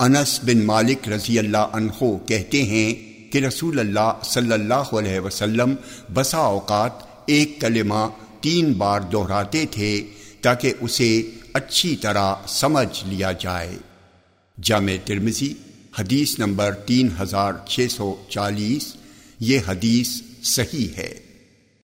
انس بن مالک رضی اللہ عنہ کہتے ہیں کہ رسول اللہ صلی اللہ علیہ وسلم بسا اوقات ایک کلمہ تین بار دہراتے تھے تاکہ اسے اچھی طرح سمجھ لیا جائے۔ جامع ترمزی حدیث نمبر تین ہزار چھ سو چالیس، یہ حدیث صحیح ہے۔